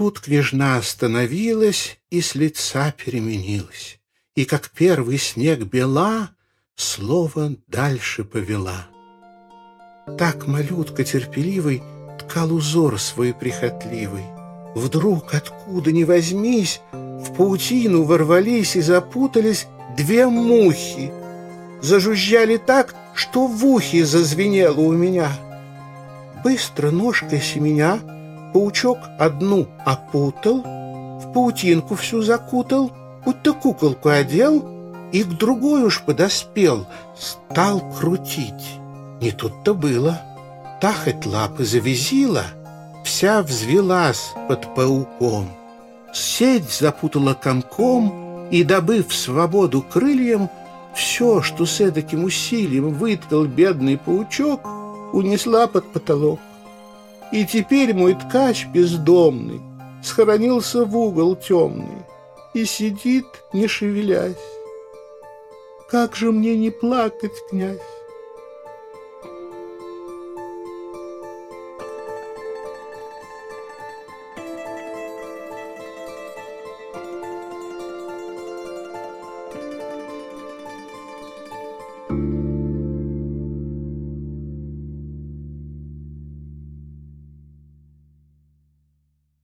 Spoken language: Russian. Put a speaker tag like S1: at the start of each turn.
S1: Тут княжна остановилась и с лица переменилась, и, как первый снег бела, слово дальше повела. Так малютка терпеливый ткал узор свой прихотливый. Вдруг, откуда ни возьмись, в паутину ворвались и запутались две мухи. Зажужжали так, что в ухе зазвенело у меня. Быстро ножкой семеня паучок одну опутал, в паутинку всю закутал, будто куколку одел и к другой уж подоспел, стал крутить. Не тут-то было. Та хоть лапы завязила, вся взвелась под пауком. Сеть запутала комком, и, добыв свободу крыльям, все, что с эдаким усилием выткал бедный паучок, унесла под потолок. И теперь мой ткач бездомный схоронился в угол темный и сидит, не шевелясь. Как же мне не плакать, князь?